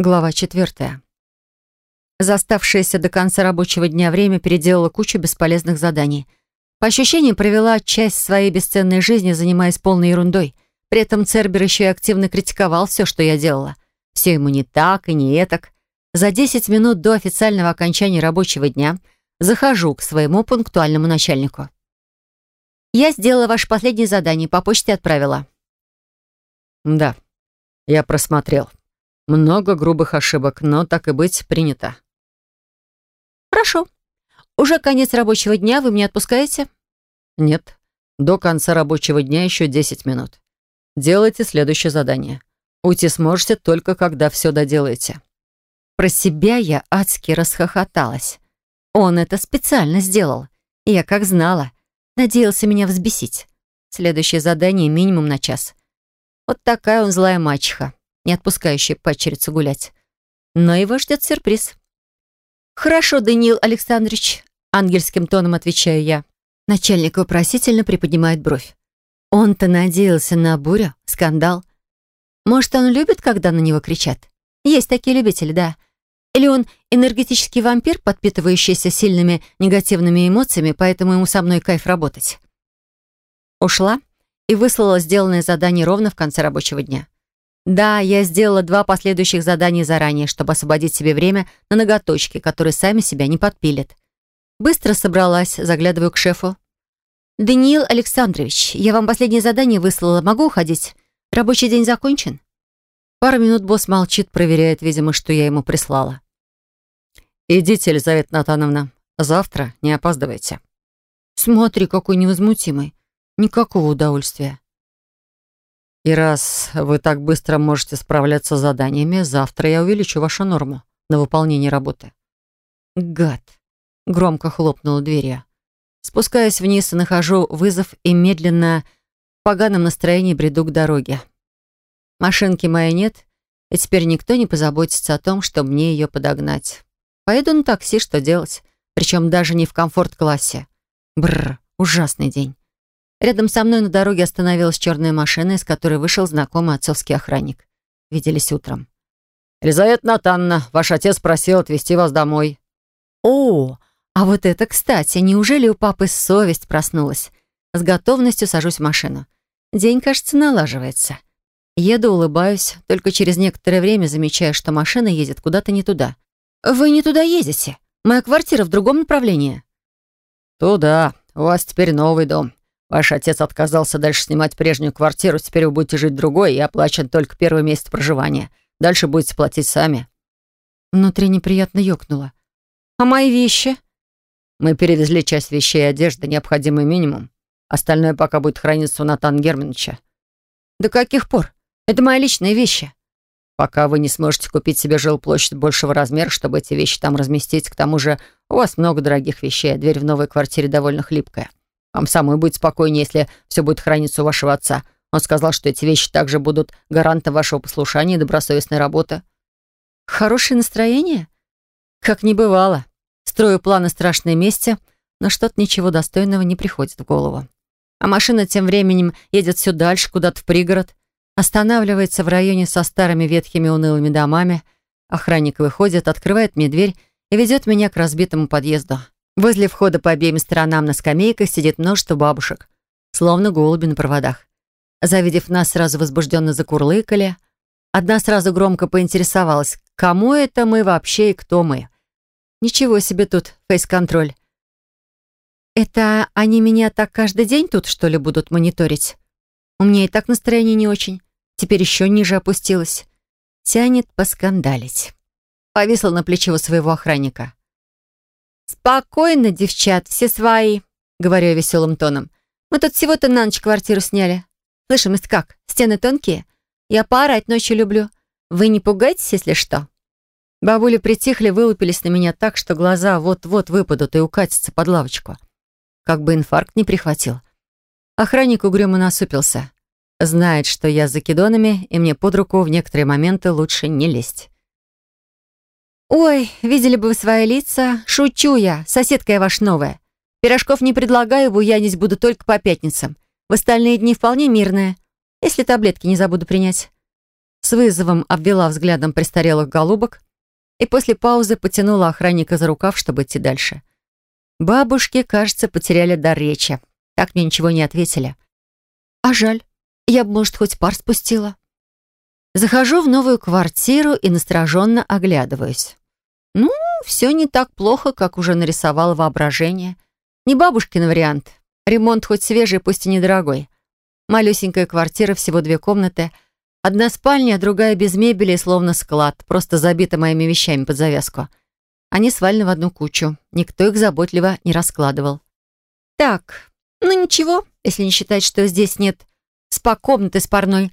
Глава четвертая. За оставшееся до конца рабочего дня время переделала кучу бесполезных заданий. По ощущениям, провела часть своей бесценной жизни, занимаясь полной ерундой. При этом Цербер еще и активно критиковал все, что я делала. Все ему не так и не этак. За 10 минут до официального окончания рабочего дня захожу к своему пунктуальному начальнику. «Я сделала ваше последнее задание, по почте отправила». «Да, я просмотрел», много грубых ошибок, но так и быть принято. Хорошо. Уже конец рабочего дня, вы меня отпускаете? Нет. До конца рабочего дня еще 10 минут. Делайте следующее задание. Уйти сможете только когда все доделаете. Про себя я адски расхохоталась. Он это специально сделал. Я как знала. Надеялся меня взбесить. Следующее задание минимум на час. Вот такая он злая мачеха не отпускающая падчерицу гулять. Но его ждет сюрприз. «Хорошо, Даниил Александрович», — ангельским тоном отвечаю я. Начальник вопросительно приподнимает бровь. Он-то надеялся на бурю, скандал. Может, он любит, когда на него кричат? Есть такие любители, да. Или он энергетический вампир, подпитывающийся сильными негативными эмоциями, поэтому ему со мной кайф работать. Ушла и выслала сделанное задание ровно в конце рабочего дня. Да, я сделала два последующих задания заранее, чтобы освободить себе время на ноготочки, которые сами себя не подпилят. Быстро собралась, заглядываю к шефу. «Даниил Александрович, я вам последнее задание выслала. Могу уходить? Рабочий день закончен?» Пару минут босс молчит, проверяет, видимо, что я ему прислала. «Идите, Елизавета Натановна. Завтра не опаздывайте». «Смотри, какой невозмутимый. Никакого удовольствия». И раз вы так быстро можете справляться с заданиями, завтра я увеличу вашу норму на выполнение работы. Гад. Громко хлопнула дверью. Спускаясь вниз, нахожу вызов и медленно в поганом настроении бреду к дороге. Машинки моей нет, и теперь никто не позаботится о том, чтобы мне ее подогнать. Поеду на такси, что делать? Причем даже не в комфорт-классе. Бррр, ужасный день. Рядом со мной на дороге остановилась черная машина, из которой вышел знакомый отцовский охранник. Виделись утром. «Елизавета Натанна, ваш отец просил отвезти вас домой». «О, а вот это кстати, неужели у папы совесть проснулась?» С готовностью сажусь в машину. День, кажется, налаживается. Еду, улыбаюсь, только через некоторое время замечаю, что машина едет куда-то не туда. «Вы не туда едете. Моя квартира в другом направлении». «Туда. У вас теперь новый дом. Ваш отец отказался дальше снимать прежнюю квартиру, теперь вы будете жить другой и оплачен только первый месяц проживания. Дальше будете платить сами». Внутри неприятно ёкнуло. «А мои вещи?» «Мы перевезли часть вещей и одежды, необходимый минимум. Остальное пока будет храниться у Натана Германовича». «До каких пор? Это мои личные вещи». «Пока вы не сможете купить себе жилплощадь большего размера, чтобы эти вещи там разместить. К тому же у вас много дорогих вещей, а дверь в новой квартире довольно хлипкая. Вам самой будет спокойнее, если все будет храниться у вашего отца. Он сказал, что эти вещи также будут гарантом вашего послушания и добросовестной работы». «Хорошее настроение?» «Как не бывало. Строю планы страшной мести, но что-то ничего достойного не приходит в голову. А машина тем временем едет все дальше, куда-то в пригород, останавливается в районе со старыми ветхими унылыми домами. Охранник выходит, открывает мне дверь и ведет меня к разбитому подъезду. Возле входа по обеим сторонам на скамейках сидит множество бабушек, словно голуби на проводах. Завидев нас, сразу возбужденно закурлыкали. Одна сразу громко поинтересовалась, кому это мы вообще и кто мы. Ничего себе тут фейс-контроль. Это они меня так каждый день тут, что ли, будут мониторить? У меня и так настроение не очень. Теперь еще ниже опустилось. Тянет поскандалить. Повисла на плечо своего охранника. «Спокойно, девчат, все свои», — говорю я веселым тоном. «Мы тут всего-то на ночь квартиру сняли. Слышимость как? Стены тонкие? Я поорать ночью люблю. Вы не пугайтесь, если что». Бабули притихли, вылупились на меня так, что глаза вот-вот выпадут и укатятся под лавочку. Как бы инфаркт не прихватил. Охранник угрюмо насупился. Знает, что я с закидонами, и мне под руку в некоторые моменты лучше не лезть. «Ой, видели бы вы свои лица. Шучу я, соседка я ваш новая. Пирожков не предлагаю, буянить буду только по пятницам. В остальные дни вполне мирная, если таблетки не забуду принять». с вызовом обвела взглядом престарелых голубок и после паузы потянула охранника за рукав, чтобы идти дальше. Бабушки, кажется, потеряли дар речи. Так мне ничего не ответили. А жаль, я бы, может, хоть пар спустила. Захожу в новую квартиру и настороженно оглядываюсь. Ну, все не так плохо, как уже нарисовало воображение. Не бабушкин вариант. Ремонт хоть свежий, пусть и недорогой. Малюсенькая квартира, всего две комнаты. Одна спальня, другая без мебели, словно склад, просто забита моими вещами под завязку. Они свалены в одну кучу. Никто их заботливо не раскладывал. Так, ну ничего, если не считать, что здесь нет спа-комнаты с парной.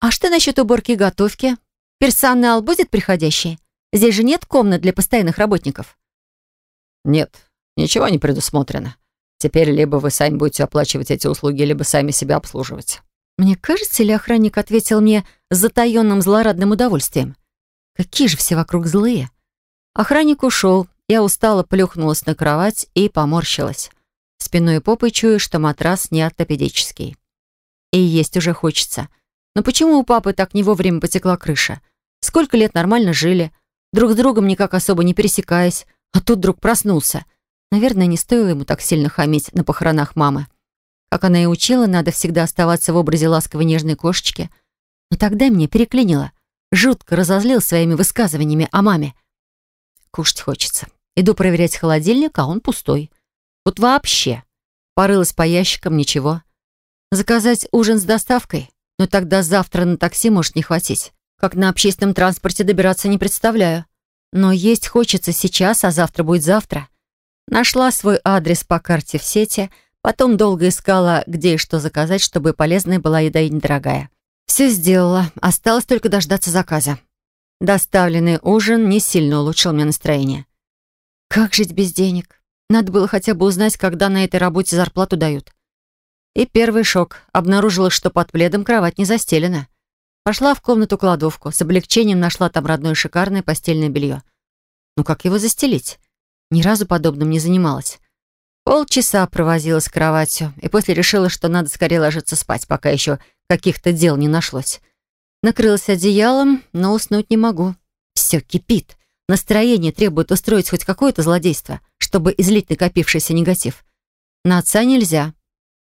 А что насчет уборки и готовки? Персонал будет приходящий? Здесь же нет комнат для постоянных работников. Нет, ничего не предусмотрено. Теперь либо вы сами будете оплачивать эти услуги, либо сами себя обслуживать. Мне кажется, или охранник ответил мне с затаенным злорадным удовольствием? Какие же все вокруг злые. Охранник ушел, я устало плюхнулась на кровать и поморщилась. Спиной и попой чую, что матрас не ортопедический. И есть уже хочется. Но почему у папы так не вовремя потекла крыша? Сколько лет нормально жили, друг с другом никак особо не пересекаясь, а тут вдруг проснулся. Наверное, не стоило ему так сильно хамить на похоронах мамы. Как она и учила, надо всегда оставаться в образе ласковой нежной кошечки. Но тогда мне переклинило. Жутко разозлил своими высказываниями о маме. Кушать хочется. Иду проверять холодильник, а он пустой. Вот вообще. Порылась по ящикам, ничего. Заказать ужин с доставкой? Но тогда завтра на такси может не хватить. Как на общественном транспорте добираться не представляю. Но есть хочется сейчас, а завтра будет завтра. Нашла свой адрес по карте в сети, потом долго искала, где и что заказать, чтобы полезная была еда и недорогая. Все сделала, осталось только дождаться заказа. Доставленный ужин не сильно улучшил мне настроение. Как жить без денег? Надо было хотя бы узнать, когда на этой работе зарплату дают. И первый шок. Обнаружила, что под пледом кровать не застелена. Пошла в комнату-кладовку. С облегчением нашла там родное шикарное постельное белье. Ну как его застелить? Ни разу подобным не занималась. Полчаса провозила с кроватью и после решила, что надо скорее ложиться спать, пока еще каких-то дел не нашлось. Накрылась одеялом, но уснуть не могу. Все кипит. Настроение требует устроить хоть какое-то злодейство, чтобы излить накопившийся негатив. На отца нельзя.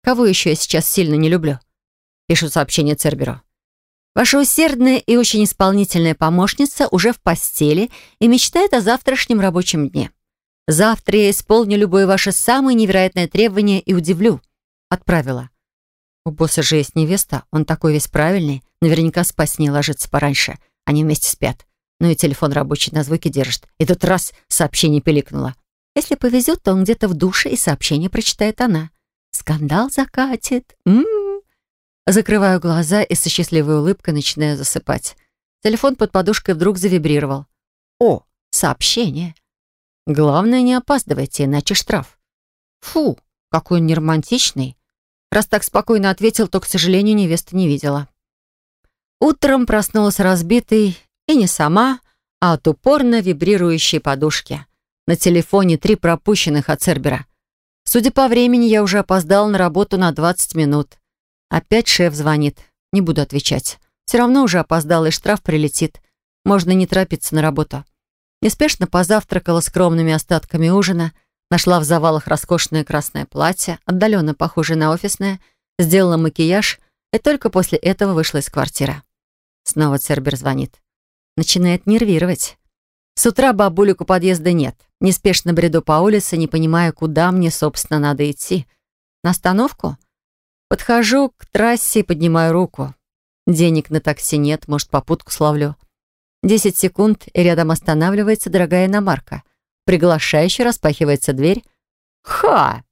Кого еще я сейчас сильно не люблю? Пишу сообщение Церберу. Ваша усердная и очень исполнительная помощница уже в постели и мечтает о завтрашнем рабочем дне. Завтра я исполню любое ваше самое невероятное требование и удивлю. Отправила. У босса же есть невеста, он такой весь правильный, наверняка спать с ней ложится пораньше. Они вместе спят. Ну и телефон рабочий на звуке держит. И тут раз сообщение пиликнуло. Если повезет, то он где-то в душе, и сообщение прочитает она. Скандал закатит. М -м -м. Закрываю глаза и со счастливой улыбкой начинаю засыпать. Телефон под подушкой вдруг завибрировал. О, сообщение. Главное, не опаздывайте, иначе штраф. Фу, какой он неромантичный. Раз так спокойно ответил, то, к сожалению, невеста не видела. Утром проснулась разбитой, и не сама, а от упорно вибрирующей подушки. На телефоне три пропущенных от Цербера. Судя по времени, я уже опоздал на работу на 20 минут. Опять шеф звонит. Не буду отвечать. Все равно уже опоздал, и штраф прилетит. Можно не торопиться на работу. Неспешно позавтракала скромными остатками ужина, нашла в завалах роскошное красное платье, отдаленно похожее на офисное, сделала макияж и только после этого вышла из квартиры. Снова Цербер звонит. Начинает нервировать. С утра бабулек у подъезда нет. Неспешно бреду по улице, не понимая, куда мне, собственно, надо идти. На остановку? Подхожу к трассе и поднимаю руку. Денег на такси нет, может, попутку словлю. Десять секунд, и рядом останавливается дорогая иномарка. Приглашающе распахивается дверь. Ха!